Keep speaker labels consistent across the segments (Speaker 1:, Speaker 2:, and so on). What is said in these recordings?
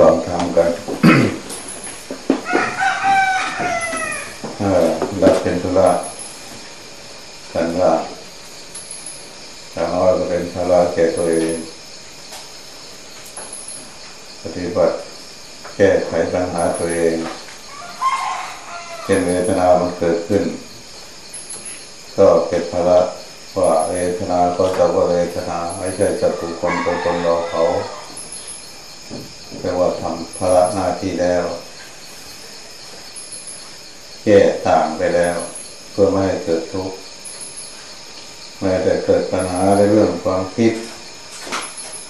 Speaker 1: ฟังธรรมกันรับเป็นธุระกันว่าถ้าเราก็เป็นภาระแก่ตัวเองปฏิบัติแก้ไขปัญหาตัวเองเช่นเวทนามันเกิดขึ้น ก็เป็นภาระว่าเวทนาก็จะว่าเวทนาไม่ใช่จะถูกคนตัวตนเราเขาแปลว่าทำ ภาระหน้าที่แล้วแก้ต่างไปแล้ว เพื่อไม่ให้เกิดทุกข์แม้แต่เกิดปัญหาในเรื่องความคิด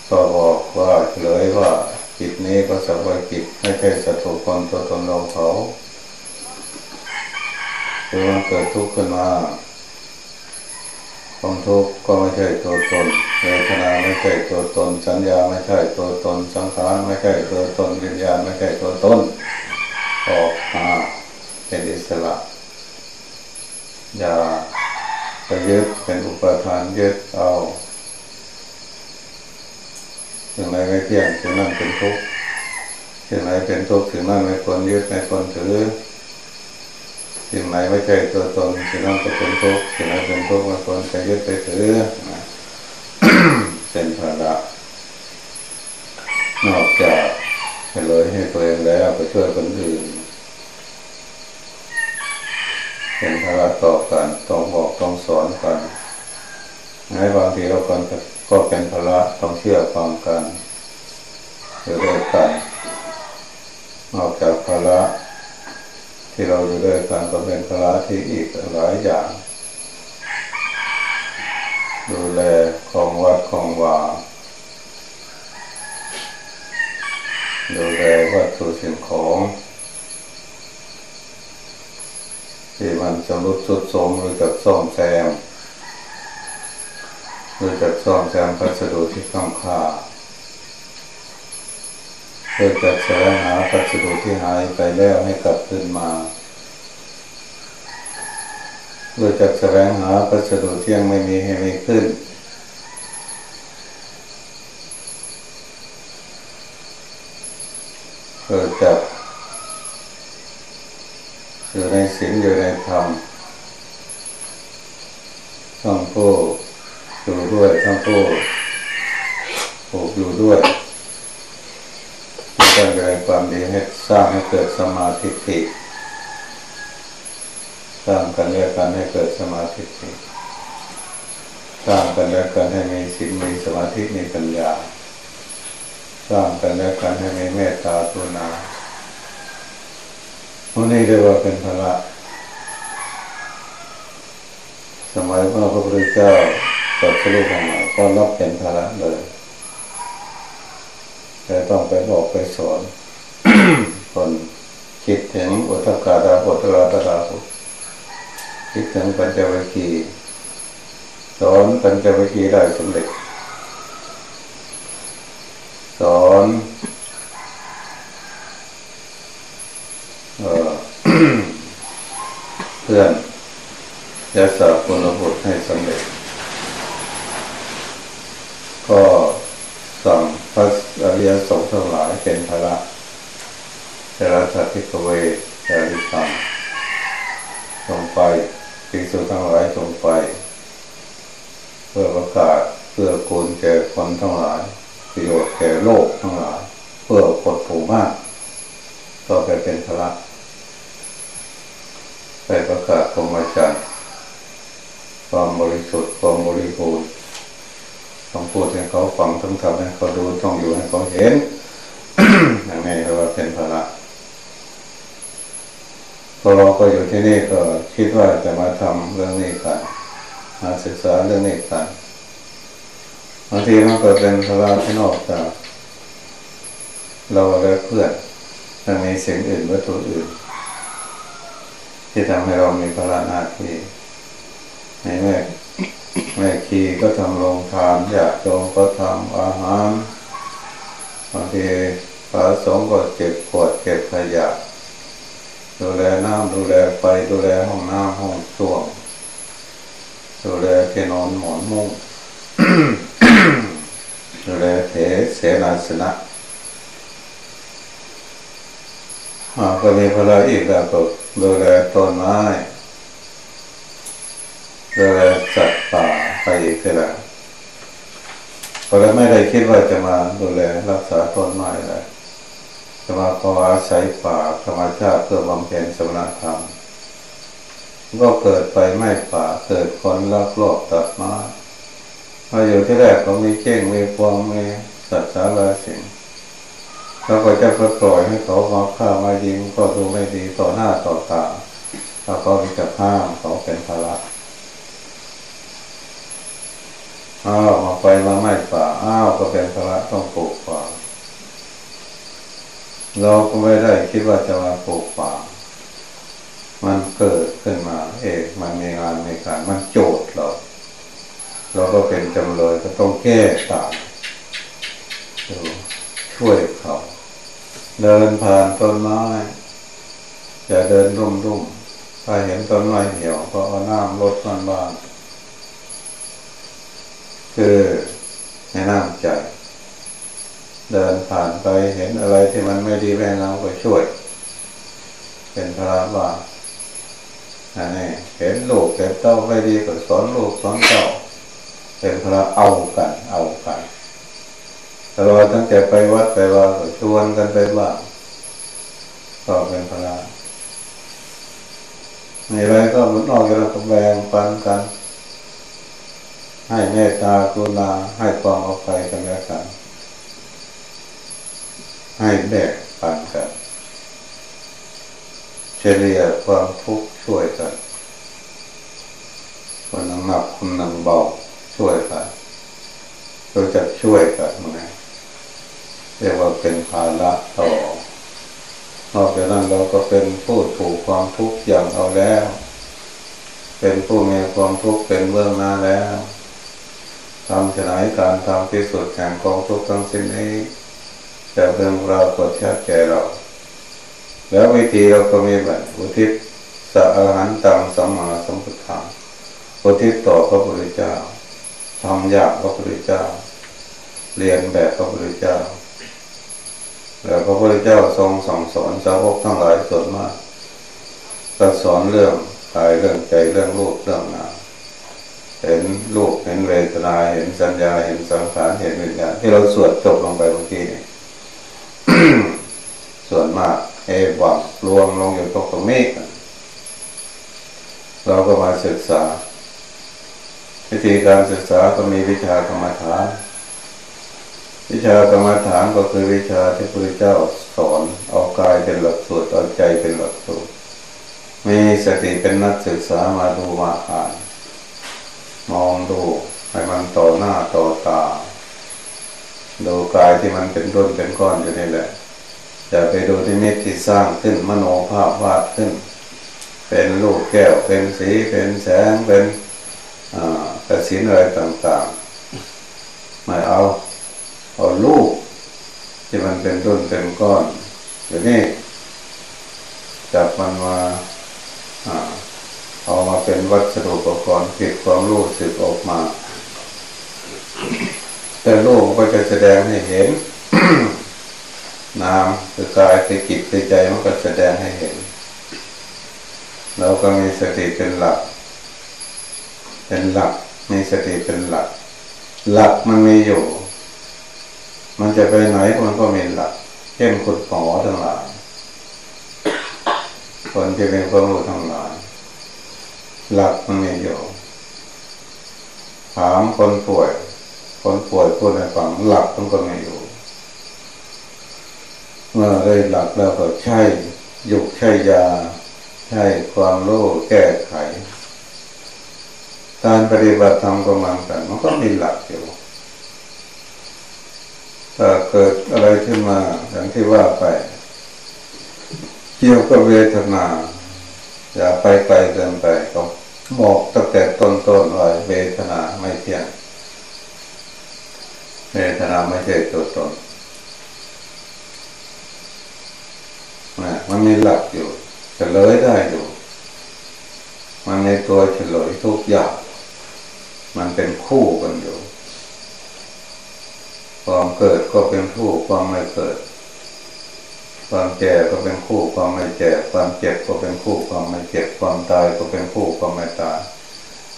Speaker 1: ก็บอกว่าเลยว่าจิตนี้ก็สักว่าจิตไม่ใช่สัตว์คนตัวตนเราเขาคือมันเกิดทุกข์ขึ้นมา ความทุกข์ก็ไม่ใช่ตัวตนเวทนาไม่ใช่ตัวตน สัญญาไม่ใช่ตัวตน สังขารไม่ใช่ตัวตนวิญญาณไม่ใช่ตัวตนออกมาเป็นอิสระอย่าไปยึดเป็นอุปทานยึดเอาถึงไหนไม่เที่ยงถึงนั้นเป็นทุกข์ถึงไหนเป็นทุกข์ถึงนั้นไม่ควรยึดไม่ควรถือ สิ่งไหนไม่ใช่ตัวตนสิ่งนั้นก็เป็นทุกข์สิ่งไหนเป็นทุกข์มันควรไปยึดไปถือเป็นภาระนอกจากให้เลยให้ตัวเองแล้วไปช่วยคนอื่นเป็นภาระต่อกันต้องบอกต้องสอนกันไหนบางทีเราคนก็เป็นภาระต้องเชื่อฟังกันอยู่ด้วยกันนอกจากภาระ ที่เราอยู่ด้กันก็เป็นภาระที่อีกหลายอย่าง ดูแลของวัดของวาดูแลวัตถุสิ่งของที่มันสำรุดสุดโทมหรือกับซ่อมแซมหรือกับซ่อมแซมพัสดุที่ต้องค่า พื่อจะแสวงหาพัสดุที่หายไปแล้วให้กลับคืนมา เพื่อจะแสวงหาพัสดุที่ยังไม่มีให้มีขึ้น เพื่อจะอยู่ในศีลอยู่ในธรรมทั้งผู้อยู่ด้วยทั้งผู้ผูกอยู่ด้วย สร้งอะไรความดีให้สร้างให้เกิดสมาธิิสร้างกันและกันให้เกิดสมาธิิสร้างกันและกันให้มีศีลมีสมาธิมีปัญญา สร้างกันและกันให้มีเมตตาตุนาวันนี้เรียกว่าเป็นพระสมัยพระพุทธเจ้าตรัสรู้ออกมาก็รับเป็นพระเลย แต่ต้องไปบอกไปสอนคนคิดถึงอุตกาดาอุตราตราภุคิดถึงปัญจวัคคีสอนปัญจวัคคีได้สำเร็จ สอนเพื่อนยาสาคุณบุตรให้สำเร็จ ก็สั่งพระอริยสงฆ์ทั้งหลายเป็นภระเจริญสัติกเวจริธรรมลงไปภิกษุทั้งหลายลงไป เพื่อประกาศเพื่อคุณแก่คนทั้งหลายประโยชน์แก่โลกทั้งหลาย เพื่อปลดผูมาก ก็ไปเป็นพระไปประกาศพรหมจรรย์ความบริสุทธิ์ความบริบูรณ์ต้องพูดให้เขาฟังต้องทำให้เขาดูต้องอยู่ให้เขาเห็นอย่างนี้เราเป็นภาระ พอเราก็อยู่ที่นี่ก็คิดว่าจะมาทำเรื่องนี้กันมาศึกษาเรื่องนี้กันบางทีมันก็เป็นภาระที่นอกจากเราและเพื่อนมันมีสิ่งอื่นวัตถุอื่น ที่ทำให้เรามีภาระหน้าที่ในแม่แม่คีก็ทำโรงทานอยากโยมก็ทำอาหารบางทีพระสงฆ์ก็เก็บขวดเก็บขยะ ดูแลน้ำดูแลไฟดูแลห้องน้ำห้องส้วมดูแลที่นอนหมอนมุ้งดูแลเถเสนาสนะก็มีภาระอีกแล้วก็ดูแลต้นไม้ดูแลสัตว์ป่าไปอีกแล้วก็เลยไม่ได้คิดว่าจะมาดูแลรักษาต้นไม้เลยจะ มาขออาศัยป่าธรรมชาติเพื่อบำเพ็ญสมณธรรม ก็เกิดไปไม่ป่าเกิดคนลักลอบตัดไม้มาอยู่ที่แรกก็มีเก้งมีพวงมีสัตว์สารสิ่งเราก็จะปล่อยให้เขามาฆ่ามายิงก็ดูไม่ดีต่อหน้าต่อตาเราก็มีแต่ห้ามเขาเป็นภาระอ้าวมาไปมาไม่ป่าอ้าวก็เป็นภาระต้องปลูกป่า เราก็ไม่ได้คิดว่าจะมาปลูกป่า มันเกิดขึ้นมา เอกมันมีงานในการ มันโจทย์เรา เราก็เป็นจำเลยก็ต้องแก้ต่ามช่วยเขา เดินผ่านต้นไม้ อย่าเดินรุ่มรุ่มถ้าเห็นต้นไม้เหี่ยวก็เอาน้ำลดมันบ้างคือแนะนำใจ เดินผ่านไปเห็นอะไรที่มันไม่ดีแม่เราก็ช่วย เป็นพระบาอันนี้เห็นลูกเห็นเต้าไม่ดีก็สอนลูกสอนเต้าเป็นพระเอากันเอากันตลอดตั้งแต่ไปวัดไปว่าก็ชวนกันไปบ้างก็เป็นพระมีอะไรก็มันนอกจากเราก็แบ่งปันกัน ให้เมตตากรุณาให้ความอาใจกันแล้วกัน ให้แบกปันกัน เฉลี่ยความทุกข์ช่วยกันคนนังหนักคนนังเบาช่วยกันเราจะช่วยกันไหมเรียกว่าเป็นภาระต่อนอกจากนั้นเราก็เป็นผู้ถูกความทุกข์อย่างเอาแล้ว เป็นผู้มีความทุกข์เป็นเบื้องหน้าแล้วทำฉนัยการทำที่สุดแห่งกองทุกข์ทั้งสิ้นนี้ จะเป็นเรากดชัดแก่เรา แล้ววิธีเราก็มีแบบอุทิศสะอาหันตังสัมมาสัมพุทธาอุทิศต่อพระพุทธเจ้าทำอยางพระพุทธเจ้า เรียนแบบพระพุทธเจ้าแล้วพระพุทธเจ้าทรงสั่งสอนสาวกทั้งหลายส่วนมากก็สอนเรื่องกายเรื่องใจเรื่องรูปเรื่องนามเห็นรูปเห็นเวทนาเห็นสัญญาเห็นสังขารเห็นวิญญาณที่เราสวดจบลงไปเมื่อกี้นี่ ส่วนมากเอวังรวมลงอยู่ตรงตรงนี้เราก็มาศึกษา วิธีการศึกษาก็มีวิชากรรมฐานวิชากรรมฐานก็คือวิชาที่พระเจ้าสอนเอากายเป็นหลักสูตรเอาใจเป็นหลักสูตรมีสติเป็นนักศึกษามาดูมาอ่าน มองดูให้มันต่อหน้าต่อตา ดูกายที่มันเป็นรุ่นเป็นก้อนอยู่นี่แหละ อย่าไปดูที่เม็ดที่สร้างขึ้นมโนภาพวาดขึ้น เป็นลูกแก้วเป็นสีเป็นแสงเป็นกระสินอะไรต่างๆไม่เอาเอาลูกที่มันเป็นรุ่นเป็นก้อนอยู่นี่จับมันมาเอามาเป็นวัสดุอุปกรณ์ติดความรู้สึกออกมา แต่โลกก็จะแสดงให้เห็น นามคือกายคือจิตคือใจมันก็แสดงให้เห็น เราก็มีสติเป็นหลัก เป็นหลักมีสติเป็นหลัก หลักมันมีอยู่ มันจะไปไหนมันก็มีหลักเช่นขุดหมอทั้งหลายคนที่เป็นความรู้ทั้งหลายหลักมันมีอยู่ถามคนป่วย คนป่วยพูดในฝังหลักมันก็มีอยู่ เมื่อได้หลักแล้วก็ใช่ยุกใช่ยา ใช่ความรู้แก้ไข การปฏิบัติธรรมก็มันกันมันก็มีหลักอยู่ถ้าเกิดอะไรขึ้นมาอย่างที่ว่าไป เกี่ยวกับเวทนา อย่าไปไกลเกินไปก็บอกตั้งแต่ต้นต้นว่าเวทนาไม่เที่ยงเวทนาไม่ใช่ตัวตน นะมันมีหลักอยู่เฉลยได้อยู่ มันในตัวเฉลยทุกอย่างมันเป็นคู่กันอยู่ ความเกิดก็เป็นคู่ความไม่เกิด ความแก่ก็เป็นคู่ความไม่แก่ ความเจ็บก็เป็นคู่ความไม่เจ็บ ความตายก็เป็นคู่ความไม่ตาย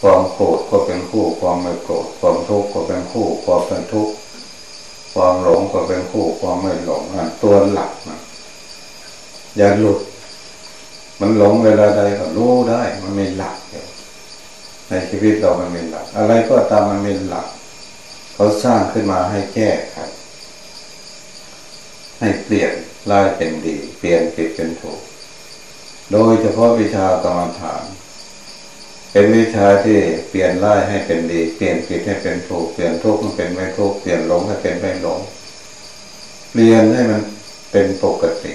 Speaker 1: ความโกรธก็เป็นคู่ความไม่โกรธ ความทุกข์ก็เป็นคู่ความเป็นทุกข์ ความหลงก็เป็นคู่ความไม่หลงนั่นตัวหลักนะ อย่าหลุด มันหลงเวลาใดก็รู้ได้ มันมีหลักอยู่ในชีวิตเรามันมีหลัก อะไรก็ตามมันมีหลัก เขาสร้างขึ้นมาให้แก้ไขให้เปลี่ยนร้ายเป็นดี เปลี่ยนผิดเป็นถูก โดยเฉพาะวิชากรรมฐาน เป็นวิชาที่เปลี่ยนร้ายให้เป็นดี เปลี่ยนผิดให้เป็นถูก เปลี่ยนทุกข์ให้เป็นไม่ทุกข์ เปลี่ยนหลงให้เป็นไม่หลง เปลี่ยนให้มันเป็นปกติ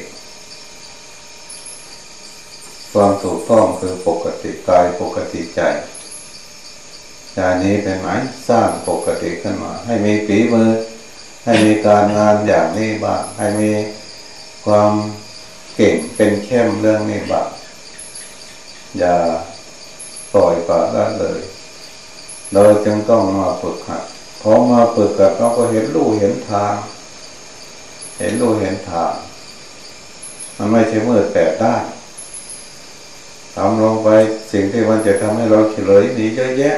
Speaker 1: ความ ถูกต้องคือปกติกายปกติใจจานี้เป็นไหมสร้างปกติขึ้นมา ให้มีปีมือ ให้มีการงานอย่างนี้บ้างให้มีความเก่งเป็นเข้มเรื่องนี้บ้างอย่าปล่อยปละละเลย เราจึงต้องมาฝึกหัดพอมาฝึกกับเราก็เห็นลู่เห็นทาง เห็นลู่เห็นทาง มันไม่ใช่มืดแปดด้าน ทำลงไปสิ่งที่มันจะทำให้เราเฉลยหนีเยอะแยะ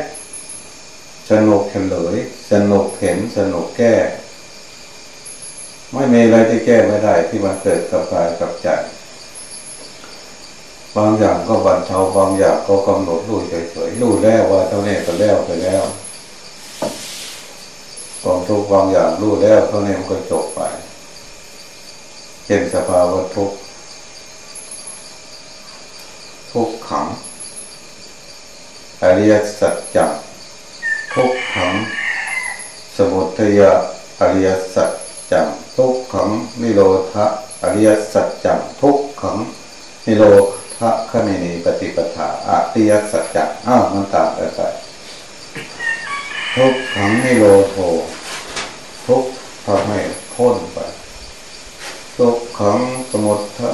Speaker 1: สนุกเฉลย สนุกเห็นสนุกแก้ ไม่มีอะไรที่แก้ไม่ได้ที่มันเกิดกับกายกับใจบางอย่างก็บันเทาบางอย่างก็กำหนดรู้เฉยๆรู้แล้วว่าเท่านี้ก็แล้วไปแล้วกองทุกบางอย่างรู้แล้วเท่านี้มันก็จบไปเช่นสภาวะทุก ทุกขังอริยสัจจังทุกขัง สมุทัยอริยสัจจังทุกขังนิโรธะอริยสัจจังทุกขังนิโรธะขมินีปฏิปทาอริยสัจจังอ้าวมันต่างกันไปทุกขังนิโรโททุกทำให้พ้นไปทุกขังสมุทะ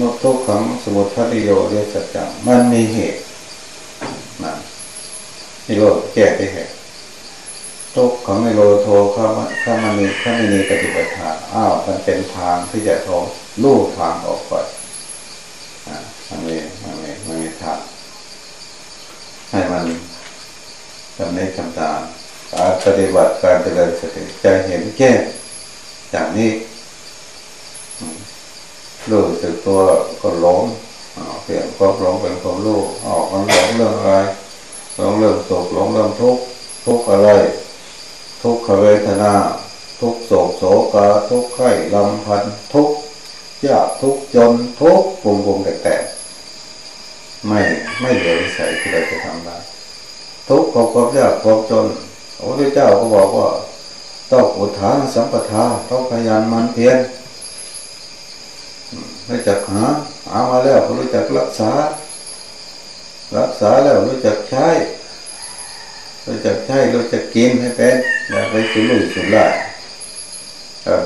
Speaker 1: นุทุกขังสมุทันิโยเรียสัจจังมันมีเหตุนะนิโรธแก้ที่เหตุทุกขังในโลโทข้าข้ามันมีข้าไม่มีปฏิบัติทางอ้าวมันเป็นทางที่จะทองลู่ทางออกไปอ่ามันมีมันมีมันมีทางให้มันทำในคำตามการปฏิบัติการเจริญสติจะเห็นแก้อย่างนี้ รู้สึกตัวก็หลงเปลี่ยนความหลงเป็นความรู้ออกมันหลงเรื่องอะไรหลงเรื่องสุขหลงเรื่องทุกข์ทุกข์อะไร ทุกขเวทนา ทุกโศกโศกาทุกไข้ลำพันทุกยากทุกจนทุกปุ่มปุ่มแตกๆไม่ไม่เหลือวิสัยที่เราจะทำได้ทุกข์ของความยากความจนพระพุทธเจ้าก็บอกว่าต้องอุทานสัมปทาต้องพยายามมันเพียร รู้จักหาหามาแล้วรู้จักรักษา รักษาแล้วรู้จักใช้รู้จักใช้รู้จักกินให้เป็นอย่าไปสุรุ่ยสุร่าย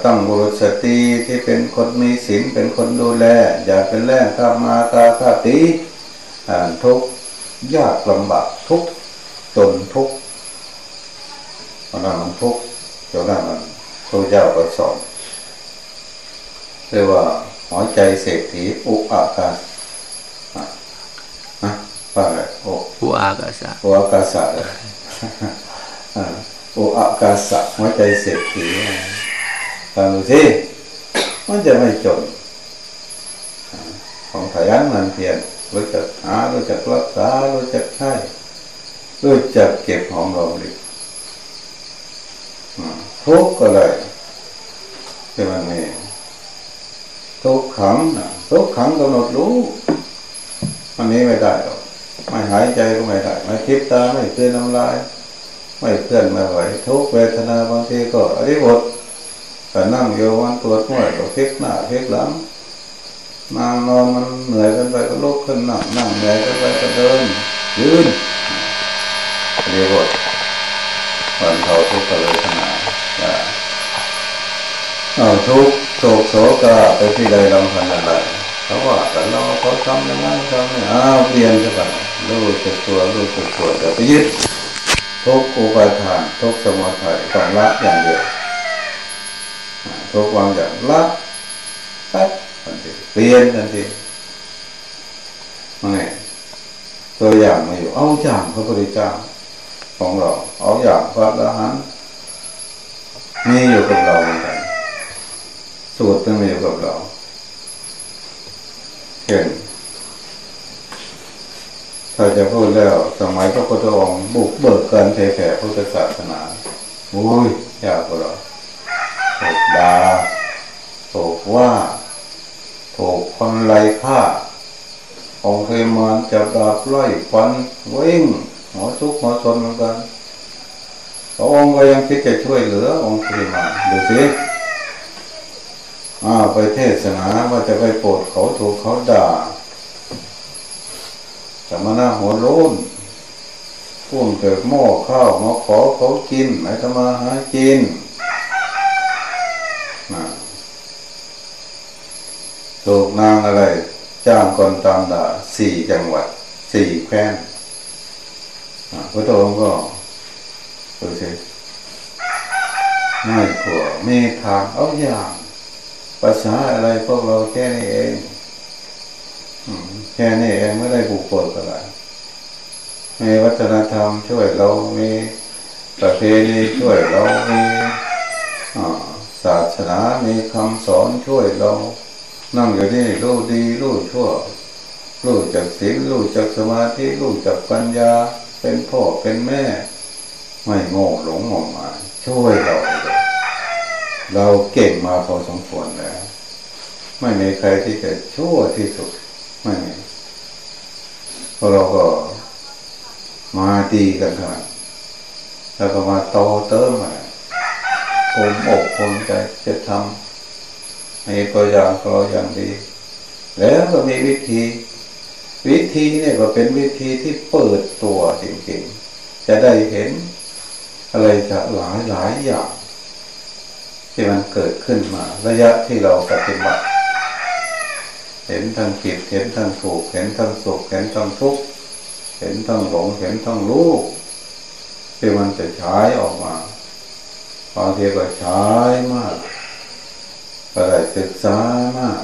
Speaker 1: ต้องบุรุษสตรีที่เป็นคนมีศีลเป็นคนดูแล อย่าเป็นแรงข้ามาตาข้าตีทุกยากลำบากทุกจนทุกเพราะนั้นมันทุกเจ้านั้นมันพระเจ้าก็สอนเรียกว่า หัวใจเศรษฐีอุอากาศนะว่าอะไร
Speaker 2: อุอากาศ
Speaker 1: อุอากาศอุอากาศหัวใจเศรษฐีฟังดูสิมันจะไม่จนของขยันมันเพียรรู้จักหารู้จักรักษารู้จักใช้รู้จักเก็บหอมรอมริบทุกข์ก็เลยที่มันมี ทุกขังทุกขังกำหนดรู้มันนี้ไม่ได้หรอกไม่หายใจก็ไม่ได้ ไม่คิดตาไม่เตือนน้ำลาย ไม่เคลื่อนไม่ไหวทุกเวทนาบางทีก็อริบทแต่นั่งโยวันปวดหัวก็พลิกหน้าพลิกหลังนั่งนอนมันเหนื่อยกันไปก็ลุกขึ้นนั่งนั่งเหนื่อยกันไปก็เดินยืนอริบทวันเทาทุกข์เวทนาเอาทุกข์ โศกโศกาไปที่ใดลำพันอะไรเขาว่าแต่เราเขาทำยังไงทำเนี่ยอ้าวเปลี่ยนซะก่อนรู้สึกตัวรู้สึกตัวแต่ไปยึดทุกอุปาทานทุกสมุทัยต้องละอย่างเดียวทุกวางอย่างละปั๊บทันทีเปลี่ยนทันทีไม่ตัวอย่างมาอยู่เอาอย่างพระพุทธเจ้าของเรา เอาอย่างพระอรหันต์มีอยู่กับเราเหมือนกัน สูตรต้องมีอยู่กับเราเห็นถ้าจะพูดแล้วสมัยพระพุทธองค์บุกเบิกการเผยแผ่พุทธศาสนาโอ้ยยากกว่าเราถูกด่าถูกว่าถูกคนไล่ฆ่าองค์เคยมานจับดาบไล่ฟันวิ่งหัวทุกหัวชนเหมือนกันพระองค์ก็ยังคิดจะช่วยเหลือองค์เคยมานดูสิ อ้าไปเทศนาว่าจะไปโปรดเขาถูกเขาด่าสมณะหัวโล้นพุ่งเกิดหม้อข้าวมาขอเขากินไหนจะมาหากินถูกนางอะไร จ้างคนตามด่าสี่จังหวัด สี่แคว้นพระองค์ก็ดูสิไม่ขัวมีทางเอาอย่างาษาอะไรพวกเราแค่นี้เองแค่นี้เองไม่ได้บุกเบิกอะไรมีวัฒนธรรมช่วยเรามีประเพณีช่วยเรามีศาสนา มีคำสอนช่วยเรา นั่งอยู่นี่รู้ดีรู้ชั่ว รู้จักศีลรู้จักสมาธิรู้จักปัญญา เป็นพ่อเป็นแม่ ไม่โง่หลงงมงายช่วยเรา เราเก่งมาพอสมควรแล้ว ไม่มีใครที่จะชั่วที่สุดไม่มีพอเราก็มาดีกันเถอะแล้วก็มาโตเติมมาผมอกผมใจจะทำให้ตัวอย่างเราอย่างดี แล้วก็มีวิธี วิธีเนี่ยก็เป็นวิธีที่เปิดตัวจริงๆ จะได้เห็นอะไรจะหลายหลายอย่าง ที่มันเกิดขึ้นมา ระยะที่เราปฏิบัติ เห็นทั้งผิดเห็นทั้งถูก เห็นทั้งสุขเห็นทั้งทุกข์เห็นทั้งหลงเห็นทั้งรู้ที่มันจะใช้ออกมาบางทีก็ใช้มากก็ได้ศึกษามาก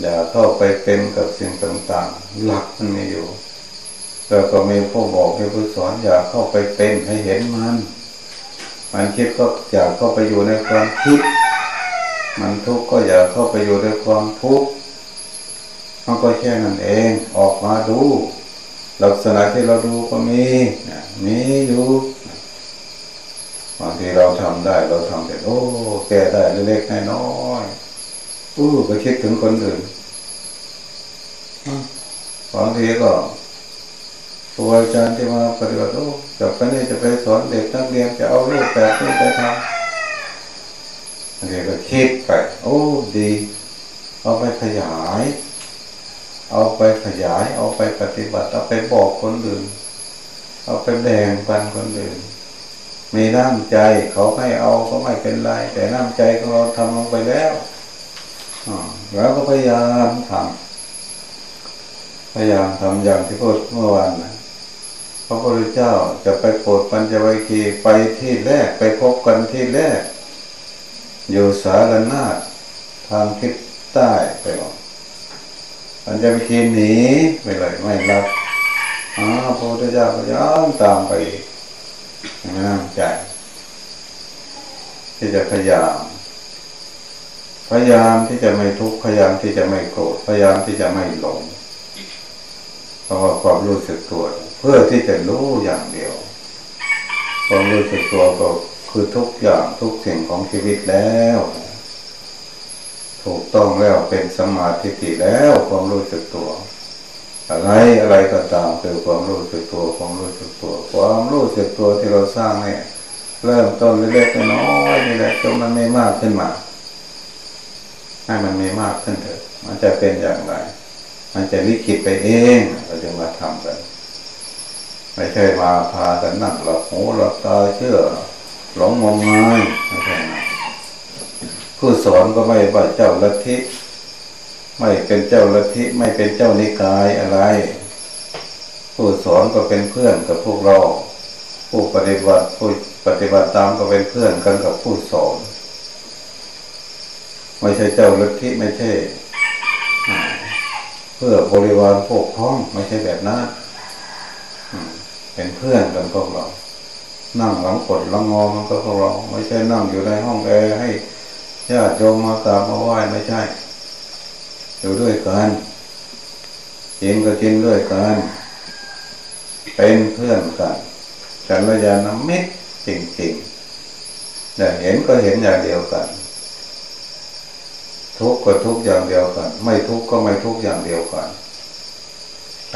Speaker 1: อย่าเข้าไปเป็นกับสิ่งต่างๆ หลักมันมีอยู่แล้วก็มีผู้บอกมีผู้สอนอย่าเข้าไปเป็นให้เห็นมัน มันคิดก็อย่าเข้าไปอยู่ในความคิด มันทุกข์ก็อย่าเข้าไปอยู่ในความทุกข์มันก็แค่นั้นเองออกมาดู ลักษณะที่เราดูก็มีมีอยู่บางทีเราทำได้เราทำแต่โอ้แก้ได้เล็กๆน้อยๆอู้ไปคิดถึงคนอื่นบางทีก็ ครูอาจารย์ที่มาปฏิบัติโอ้จากไปนี่จะไปสอนเด็กนักเรียนจะเอาลูกแบบนี้ไปทำบางทีก็คิดไป โอ้ดี เอาไปขยาย เอาไปขยาย เอาไปปฏิบัติ เอาไปบอกคนอื่น เอาไปแบ่งปันคนอื่น มีน้ำใจเขาให้เอาก็ไม่เป็นไร แต่น้ำใจของเราทำลงไปแล้วแล้วก็พยายามทำพยายามทำอย่างที่พูดเมื่อวานนะ พระพุทธเจ้าจะไปโปรดปัญจวัคคีไปที่แรกไปพบกันที่แรก อยู่สารนาฏทางทิศใต้ไปหรอกมันจะไปกินหนีไปเลยไม่รับอ๋อพระพุทธเจ้าก็ย้อนตามไปน่าใจที่จะพยายามพยายามที่จะไม่ทุกข์พยายามที่จะไม่โกรธพยายามที่จะไม่หลงเพราะว่าความรู้สึกตัวเพื่อที่จะรู้อย่างเดียวความรู้สึกตัวก็คือทุกอย่างทุกสิ่งของชีวิตแล้ว ถูกต้องแล้วเป็นสมาธิแล้วความรู้สึกตัว อะไรอะไรก็ตามคือความรู้สึกตัวความรู้สึกตัว ความรู้สึกตัวที่เราสร้างเนี่ยเริ่มต้นเล็กๆน้อยๆนี่แหละจนมันไม่มากขึ้นมาให้มันไม่มากขึ้นเถอะ มันจะเป็นอย่างไร มันจะลิขิตไปเองเราจะมาทำกัน ไม่ใช่มาพากันนั่งหลับหูหลับตาเชื่อหลงงมงายไม่ใช่นะผู้สอนก็ไม่ว่าเจ้าลัทธิไม่เป็นเจ้าลัทธิไม่เป็นเจ้านิกายอะไร ผู้สอนก็เป็นเพื่อนกับพวกเรา ผู้ปฏิบัติผู้ปฏิบัติตามก็เป็นเพื่อนกันกับผู้สอนไม่ใช่เจ้าลัทธิไม่ใช่ เพื่อบริวารพวกพ้องไม่ใช่แบบนั้น เป็นเพื่อนกันพวกเรา นั่งหลังกดหลังงอมันก็พวกเรา ไม่ใช่นั่งอยู่ในห้องแอร์ให้ญาติโยมมากราบมาไหว้ไม่ใช่อยู่ด้วยกันกินก็กินด้วยกันเป็นเพื่อนกันกันระยาน้ำมิตรจริงๆแต่เห็นก็เห็นอย่างเดียวกัน ทุกข์ก็ทุกข์อย่างเดียวกัน ไม่ทุกข์ก็ไม่ทุกข์อย่างเดียวกัน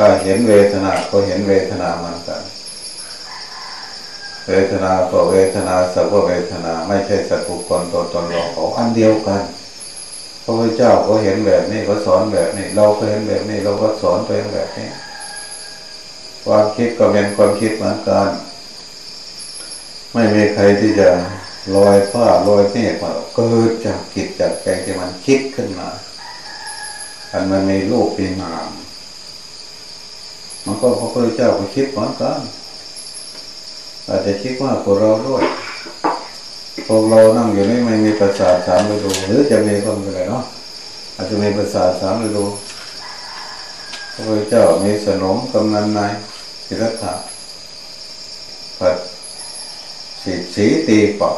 Speaker 1: ถ้าเห็นเวทนาก็เห็นเวทนามันกัน เวทนาก็เวทนาสัพเวทนาไม่ใช่สัตว์บุคคลตัวตนเราเขาอันเดียวกันพระพุทธเจ้าก็เห็นแบบนี้ก็สอนแบบนี้ เราก็เห็นแบบนี้เราก็สอนตัวเองแบบนี้ ความคิดก็เป็นความคิดเหมือนกัน ไม่มีใครที่จะลอยผ้าลอยเมฆมาเกิดจากจิตจากใจที่มันคิดขึ้นมาอันมันมีรูปเป็นนาม มันก็พระพุทธเจ้าก็คิดเหมือนกันอาจจะคิดว่าพวกเราด้วยพวกเรานั่งอยู่นี่ไม่มีประสาทสามฤดูหรือจะมีก็ไม่เป็นไรเนาะอาจจะมีประสาทสามฤดูพระพุทธเจ้ามีสนมกำนันนายศิรัตถะผัดสีสีตีเป่า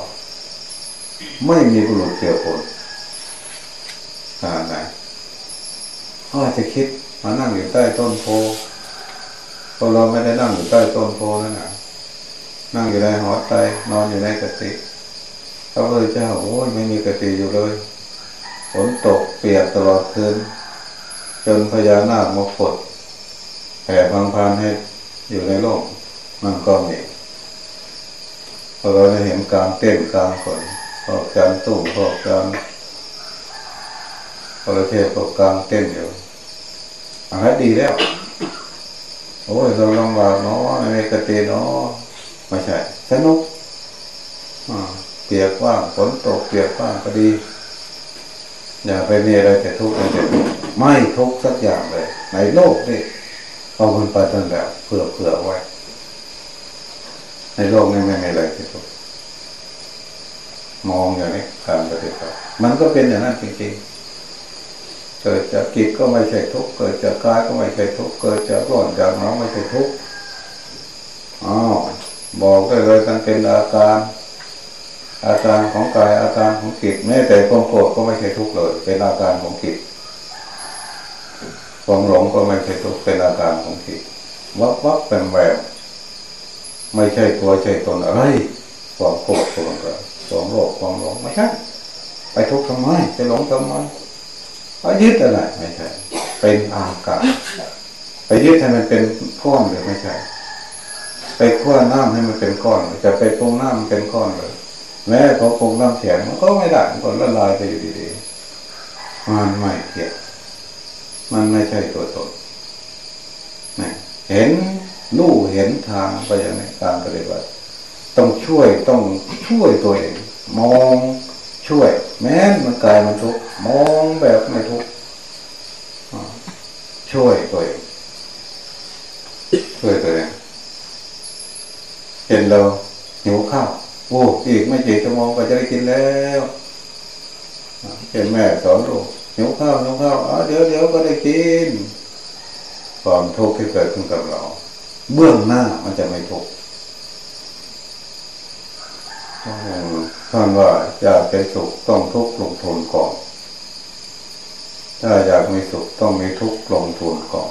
Speaker 1: ไม่มีบุรุษเกี่ยวคนขนาดไหนเขาอาจจะคิดมานั่งอยู่ใต้ต้นโพ พอเราไม่ได้นั่งอยู่ใต้ต้นโพนั่นนะนั่งอยู่ในหอใจนอนอยู่ในกติพระพุทธเจ้าโอ้ยไม่มีกติอยู่เลยฝนตกเปียกตลอดคืนจนพญานาคมาฝดแผ่พังพานให้อยู่ในโลกมันก็มีพอเราได้เห็นกลางเต้นกลางฝนพอกกลางตู้พอกกลางประเทศพอกกลางเต้นอยู่อะไรดีแล้ว โอ้ยเราลำบากเนาะในกติเนาะไม่ใช่สนุกเปียกว่าฝนตกเปียกว่าก็ดี อย่าไปมีอะไรแต่ทุกข์แต่ทุกข์ไม่ทุกข์สักอย่างเลย ในโลกนี่เอาคนไปตั้งแบบเผื่อเผื่อไว้ ในโลกนี้ไม่มีอะไรที่ทุกข์มองอย่างนี้การปฏิบัติมันก็เป็นอย่างนั้นจริงๆ เกิดจากกิจก็ไม่ใช่ทุกเกิดจากกายก็ไม่ใช่ทุกเกิดจากร้อนจากหนาวไม่ใช่ทุกอ๋อบอกได้เลยกันเป็นอาการ อาการของกายอาการของจิตแม้แต่ความโกรธก็ไม่ใช่ทุกเลย เป็นอาการของจิตความหลงก็ไม่ใช่ทุกเป็นอาการของจิตวับวับเป็นแววไม่ใช่ตัวใช่ตนอะไรความโกรธความอะไรความโลภความหลงไม่ใช่ไปทุกข์ทำไมไปหลงทำไม ไปยึดอะไรไม่ใช่ เป็นอาการไปยึดให้มันเป็นก้อนหรือไม่ใช่ ไปขั้วน้ำให้มันเป็นก้อน จะไปปรุงน้ำมันเป็นก้อนเลย แม้เขาปรุงน้ำแข็งมันก็ไม่ได้มันก็ละลายไปอยู่ดีๆมันไม่เกี่ยวมันไม่ใช่ตัวตนนี่เห็นลู่เห็นทางไปอย่างนี้การปฏิบัติต้องช่วยต้องช่วยตัวเอง มอง ช่วย แม้มันกายมันทุกมองแบบไม่ทุกช่วยตัวเองช่วยตัวเองเห็นเราหิวข้าวโอ้อีกไม่กี่ชั่วโมงก็จะได้กินแล้วเห็นแม่สอนลูกหิวข้าวหิวข้าวอ๋อเดี๋ยวเดี๋ยวก็ได้กินความทุกข์ที่เกิดขึ้นกับเรา เบื้องหน้ามันจะไม่ทุกข์ ท่านว่าอยากเป็นสุขต้องทุกข์ลงทุนก่อน ถ้าอยากมีสุขต้องมีทุกข์ลงทุนก่อน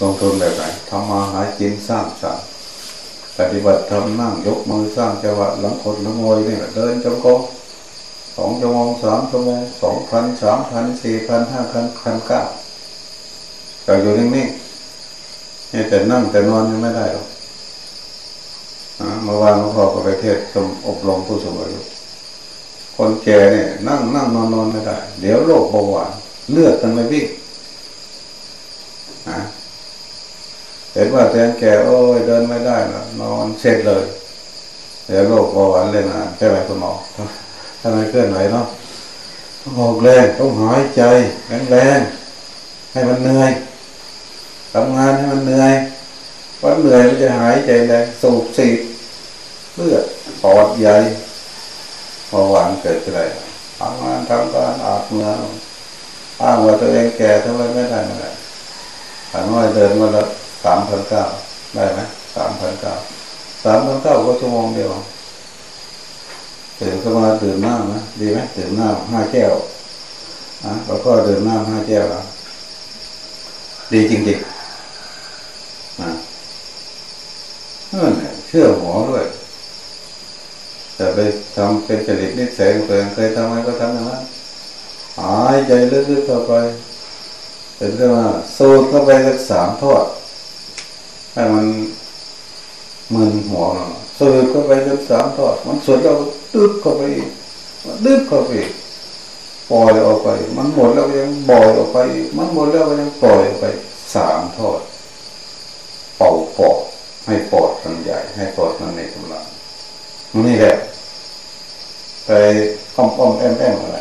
Speaker 1: ลงทุนแบบไหนทำมาหากินสร้างสรรค์ปฏิบัติทำนั่งยกมือสร้างจังหวะหลังคนหลังงอยนี่เดินจงกรมสองชั่วโมงสามชั่วโมงสองพันสามพันสี่พันห้าพันพันเก้าแต่อยู่นิ่งๆนี่แต่นั่งแต่นอนยังไม่ได้หรอก เมื่อวานหลวงพ่อก็ไปเทศสมอบรมผู้สูงอายุคนแก่เนี่ยนั่งนั่งนอนนอนไม่ได้ เดี๋ยวโรคเบาหวานเลือดมันไม่วิ่งเห็นว่าแทนแก่โอ้ยเดินไม่ได้นะนอนเสร็จเลย เดี๋ยวโรคเบาหวานเล่นนะใช่ไหมคุณหมอทำไมเคลื่อนไหวเนาะต้องออกแรงต้องหายใจแรงแรงให้มันเหนื่อยทำงานให้มันเหนื่อย วันเหนื่อยมันจะหายใจแรงสูบสีเลือดปอดใหญ่เบาหวานเกิดอะไรทำงานทำการอาบเงินอ้างว่าตัวเองแก่ทำไมไม่ได้ไม่ได้ขันน้อยเดินมาแล้วสามพันเก้าได้ไหมสามพันเก้าสามพันเก้าก็ชั่วโมงเดียวตื่นขึ้นมาดื่มน้ำนะดีไหมดื่มน้ำห้าแก้วอะแล้วก็เดื่มน้ำห้าแก้วแล้วดีจริงๆนะ เชื่อหมอด้วยจะไปทำเป็นจริตนิสัยของตัวเองเคยทำอะไมก็ทำอย่างนั้นหายใจลึกๆเข้าไปเป็นเรื่องว่าสูดเข้าไปสักสามทอดให้มันมึนหัวเนาสูดเข้าไปสักสามทอดมันสูดแล้วดึกเข้าไปมันดึกเข้าไปปล่อยออกไป มันหมดแล้วยังปล่อยออกไป มันหมดแล้วยังปล่อยออกไปสามทอดเป่าปอด ให้ปอดมันใหญ่ ให้ปอดมันในกำลังนี่แหละไปอ้อมอ้อมแอมแอมอะไร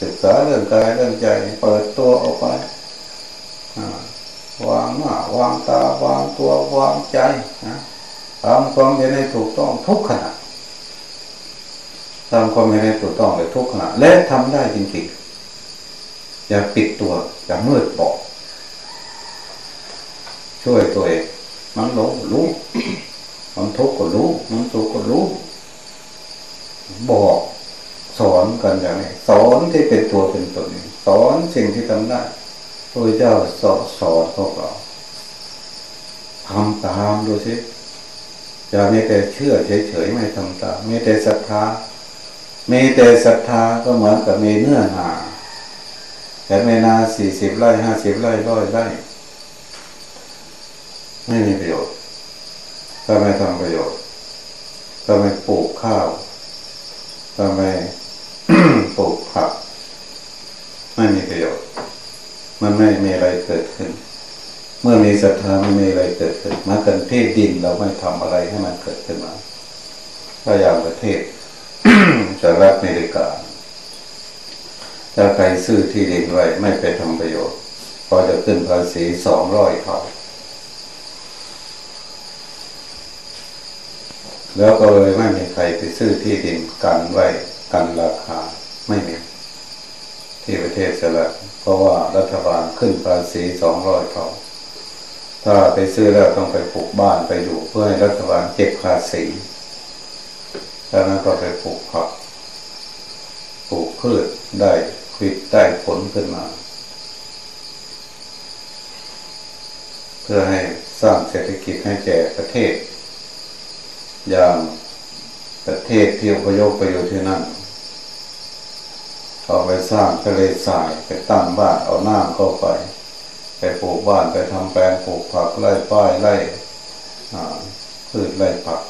Speaker 1: ศึกษาเรื่องกายเรื่องใจเปิดตัวออกไปวางหน้าวางตาวางตัววางใจนะทำความเห็นให้ถูกต้องทุกขณะทำความเห็นให้ถูกต้องเลยทุกขณะ และทำได้จริงๆอย่าปิดตัวอย่ามืดบอดช่วยตัวเอง มันหลงรู้มันทุกข์ก็รู้มันสุขก็รู้ บอกสอนกันอย่างนี้สอนที่เป็นตัวเป็นตนสอนสิ่งที่ทำได้พระเจ้าสอนสอนพวกเราทำตามดูสิอย่ามีแต่เชื่อเฉยๆไม่ทำตามมีแต่ศรัทธามีแต่ศรัทธาก็เหมือนกับมีเนื้อนาแต่เมนาสี่สิบไร่ห้าสิบไร่ร้อยไร่ ไม่มีประโยชน์ ถ้าไม่ทำประโยชน์ถ้าไม่ปลูกข้าวถ้าไม่ปลูกผัก ไม่มีประโยชน์ มันไม่มีอะไรเกิดขึ้น เมื่อมีศรัทธาไม่มีอะไรเกิดขึ้นมากันที่ดินเราไม่ทำอะไรให้มันเกิดขึ้นมาถ้าอย่างประเทศสหรัฐอเมริกาถ้าใครซื้อที่ดินไว้ไม่ไปทำประโยชน์ ก็จะขึ้นภาษีสองร้อยเท่า แล้วก็เลยไม่มีใครไปซื้อที่ดินกันไว้กันราคาไม่มีที่ประเทศสละเพราะว่ารัฐบาลขึ้นภาษีสองร้อยเท่าถ้าไปซื้อแล้วต้องไปปลูกบ้านไปอยู่เพื่อให้รัฐบาลเก็บภาษีจากนั้นก็ไปปลูกผักปลูกพืชได้ควิดได้ผลขึ้นมา เพื่อให้สร้างเศรษฐกิจให้แก่ประเทศ อย่างประเทศที่อพยพไปอยู่ที่นั่นเอาไปสร้างทะเลทรายไปตั้งบ้านเอาน้ำเข้าไป ไปปลูกบ้านไปทำแปลงปลูกผักไร่ป้ายไร่พืชไร่ผัก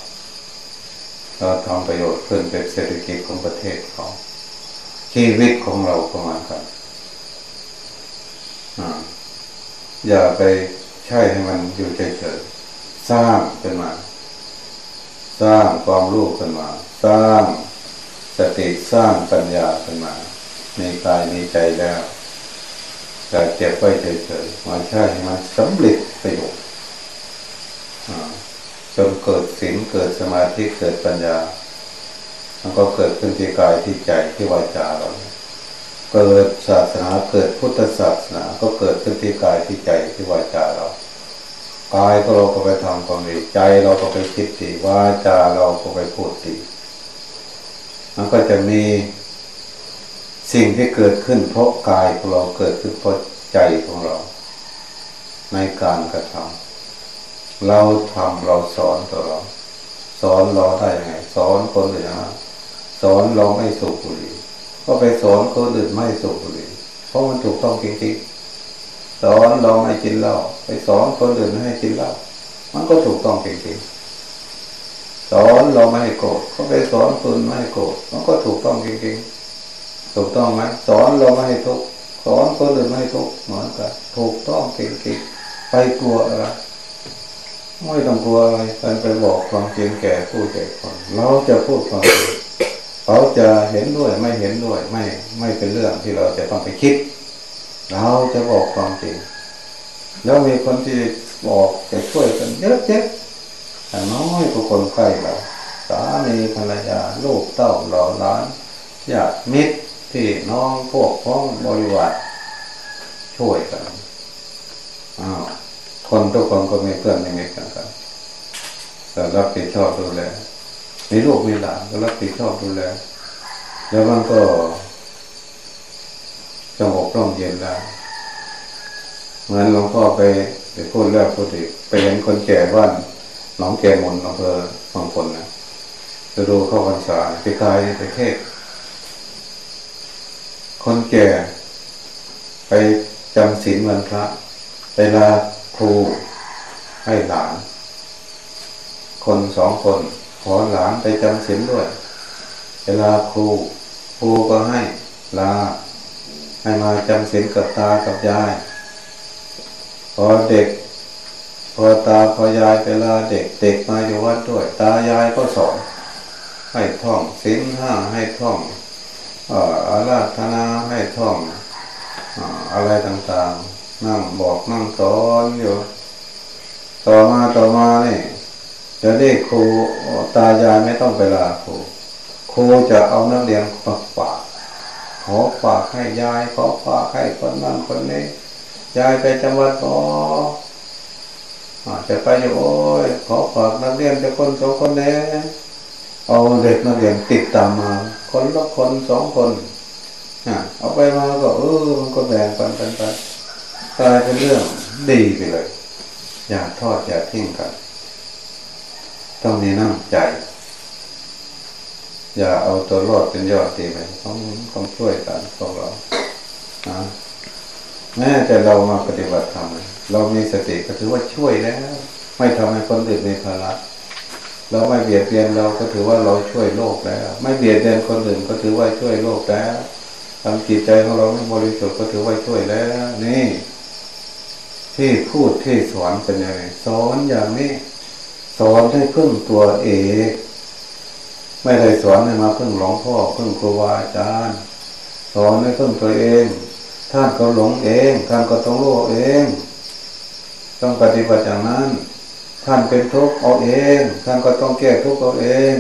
Speaker 1: เราทำประโยชน์ขึ้นเป็นเศรษฐกิจของประเทศเขาชีวิตของเราประมาณกันอย่าไปใช่ให้มันอยู่เฉยๆสร้างขึ้นมา สร้างความรู้ขึ้นมา สร้างสติสร้างปัญญาขึ้นมามีกายมีใจแล้วแต่เก็บไว้เฉยๆมาใช่มันสำเร็จประโยชน์จนเกิดศีลเกิดสมาธิเกิดปัญญา มันก็เกิดขึ้นที่กายที่ใจที่วาจาเราเกิดศาสนาเกิดพุทธศาสนา ก็เกิดขึ้นที่กายที่ใจที่วาจาเรา กายก็เราก็ไปทำความดีใจเราก็ไปคิดดีวาจาเราก็ไปพูดดีมันก็จะมีสิ่งที่เกิดขึ้นเพราะกายของเราเกิดขึ้นเพราะใจของเรา ในการกระทำเราทำเราสอนตัวเรา สอนเราได้ยังไงสอนคนอื่นนะสอนเราไม่สูบบุหรี่ก็ไปสอนคนอื่นไม่สูบบุหรี่เพราะมันถูกต้องจริงๆ สอนเราไม่กินเหล้าไปสอนคนอื่นให้กินเหล้ามันก็ถูกต้องจริงๆสอนเราไม่ให้โกรธก็ไปสอนคนไม่ให้โกรธมันก็ถูกต้องจริงๆถูกต้องไหมสอนเราไม่ให้ทุกสอนคนอื่นไม่ให้ทุกเหมือนกันถูกต้องจริงๆไปกลัวอะไรไม่ต้องกลัวอะไรไปไปบอกความจริงแก่ผู้แก่คนเราจะพูดความจริงเขาจะเห็นด้วยไม่เห็นด้วยไม่ไม่เป็นเรื่องที่เราจะต้องไปคิด เราจะบอกความจริงแล้วมีคนที่บอกจะช่วยกันเยอะแยะแต่น้อยกว่าคนใกล้เราสามีภรรยาลูกเต้าเราล้านญาติมิตรที่น้องพวกพ้องบริวารช่วยกันอ้าวคนทุกคนก็มีเพื่อนมีมิตรกันครับแต่รับผิดชอบดูแลมีลูกมีหลานก็รับผิดชอบดูแลแล้วมันก็ สงบร่มเย็นแล้วเหมือนหลวงพ่อไปไปพูดแล้วพูดอีกไปเห็นคนแก่บ้านหนองแก่มนอำเภอบางคนนะจะดูเข้าพรรษาไปกายไปเทศ คนแก่ ไปจำศีลวันพระเวลาครูให้หลาน คนสองคนขอหลานไปจำศีลด้วยเวลาครูครูก็ให้ลา ให้มาจำศีลกับตากับยาย พอเด็ก พอตาพอยายเวลาเด็กเด็กมาอยู่วัดด้วย ตายายก็สอนให้ท่องศีลห้าให้ท่องอาราธนาให้ท่องอะไรต่างๆ นั่งบอกนั่งสอนอยู่ ต่อมาต่อมาเนี่ยจะได้ครูตายายไม่ต้องไปลาครูครูจะเอานักเรียนฝากฝาก ขอฝากให้ยาย ขอฝากให้คนนั้นคนนี้ยายไปจังหวัดอ๋อจะไปอยู่โอ้ยขอฝากนักเรียนจะคนสองคนนี้เอาเด็กนักเรียนติดตามมา คนละคนสองคนเอาไปมาก็เออมันก็แบ่งปันกันไปกลายเป็นเรื่องดีไปเลย อย่าทอดอย่าทิ้งกัน ต้องมีน้ำใจ อย่าเอาตัวรอดเป็นยอดตีไปต้องต้องช่วยกันพวกเรานะแม้แต่เรามาปฏิบัติธรรมเรามีสติก็ถือว่าช่วยแล้ว ไม่ทำให้คนอื่นมีภาระเราไม่เบียดเบียนเราก็ถือว่าเราช่วยโลกแล้ว ไม่เบียดเบียนคนอื่นก็ถือว่าช่วยโลกแล้วทำจิตใจของเราไม่บริสุทธิ์ก็ถือว่าช่วยแล้ว นี่ ที่พูดที่สอนเป็นยังไงสอนอย่างนี้สอนให้พึ่งตัวเอง ไม่ได้สอนให้มาเพึ่งหลวงพ่อเพึ่งครูบาอาจารย์ สอนให้เพึ่งตัวเอง ท่านก็หลงเองท่านก็ต้องรู้เอง ต้องปฏิบัติอย่างนั้น ท่านเป็นทุกข์เอาเอง ท่านก็ต้องแก้ทุกข์เอาเอง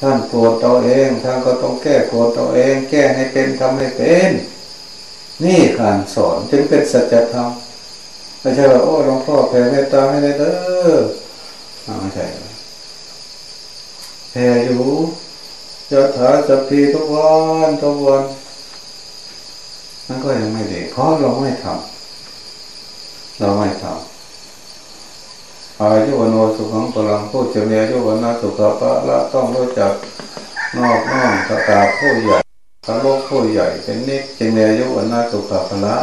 Speaker 1: ท่านโกรธตัวเอง ท่านก็ต้องแก้โกรธตัวเอง แก้ให้เป็นทำให้เป็น นี่การสอนจึงเป็นสัจธรรมไม่ใช่ว่าโอ้หลวงพ่อแผ่เมตตาให้เลยเด้อไม่ใช่ แผ่อยู่จะถาสัพพีทุกวันทุกวันนั่นก็ยังไม่ดีเพราะเราไม่ทำเราไม่ทำอายุวันโนสุขังพลังผู้เจริญอายุวันนาสุขภะละต้องรู้จักนอกน้อมตตาผู้ใหญ่พระโลกผู้ใหญ่เป็นนิจเจริญอายุวันนาสุขภะละ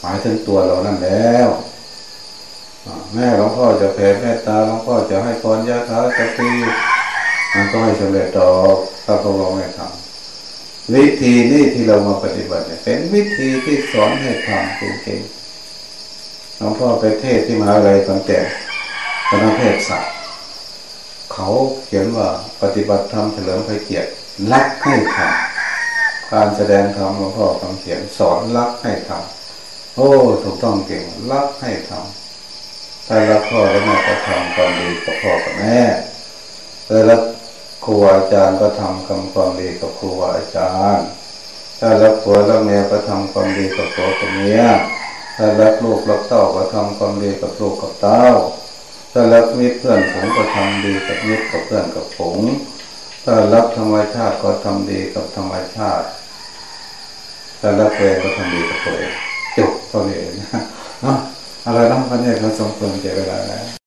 Speaker 1: หมายถึงตัวเรานั่นแล้วแม่หลวงพ่อจะแผ่เมตตาหลวงพ่อจะให้พรยาถาสติ มันก็ให้สำเร็จดอกถ้าพวกเราไม่ทำวิธีนี้ที่เรามาปฏิบัติเป็นวิธีที่สอนให้ทำจริงๆหลวงพ่อไปเทศที่มหาวิทยาลัยขอนแก่นคณะเทศศาสตร์เขาเขียนว่าปฏิบัติธรรมเฉลิมพระเกียรติรักให้ทำการแสดงธรรมหลวงพ่อคำเขียนสอนรักให้ทำโอ้ถูกต้องเก่งรักให้ทำถ้ารักพ่อแล้วแม่ก็ทำความดีกับพ่อกับแม่ถ้ารัก ครูอาจารย์ก็ทำคำความดีกับครูอาจารย์ ถ้ารักผัวรักเมียก็ทำความดีกับผัวกับเมียถ้ารักลูกรักเต้าก็ทำความดีกับลูกกับเต้า ถ้ารักมิตรเพื่อนฝูงก็ทำดีกับมิตรกับเพื่อนกับฝูงถ้ารักธรรมชาติก็ทำดีกับธรรมชาติ ถ้ารักตัวเองก็ทำดีกับตัวเองจบเท่านี้นะอะไรต้องพันเนี่ยเขาสมควรเจเวลาแล้ว